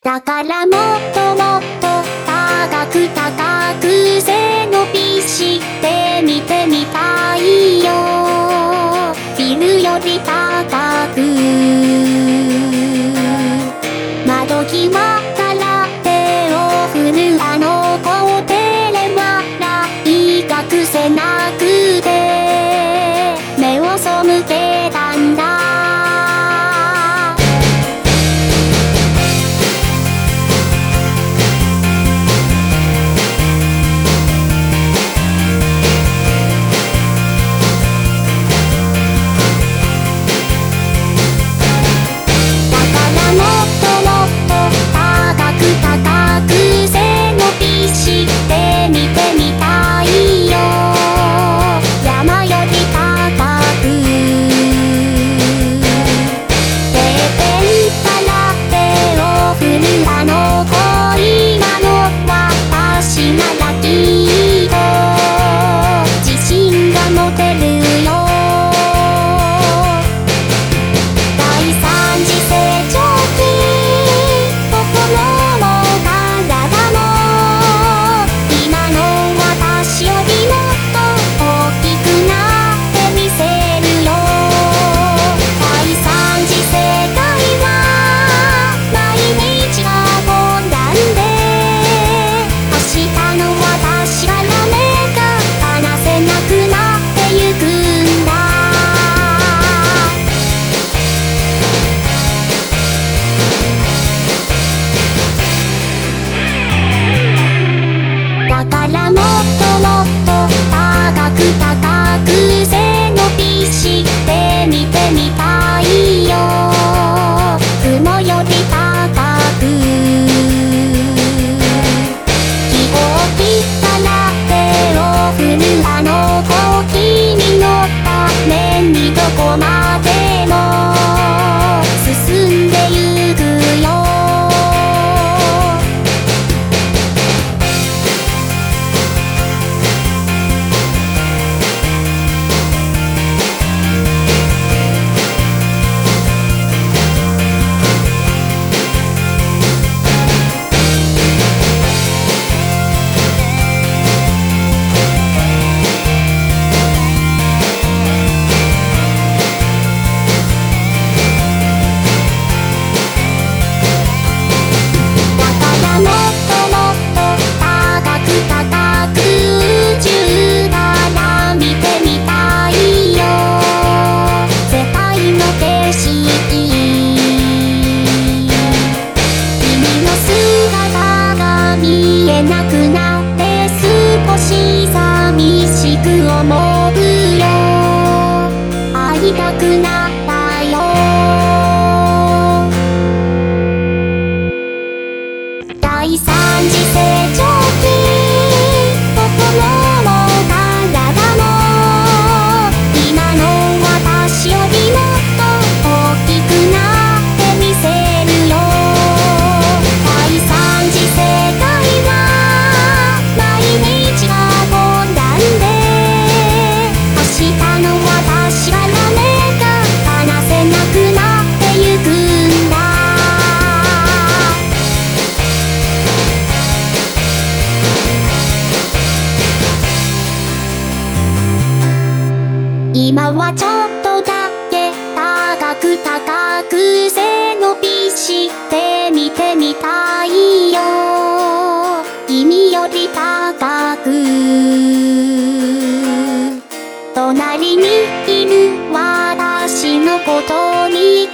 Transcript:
だからもっともっと高く高く tele く高く背伸びしてみてみたいよ。雲より高く希望きったら手を振るあの子 you はちょっとだけ高く高く背伸びしてみてみたいよ。君より高く。隣にいる私のことに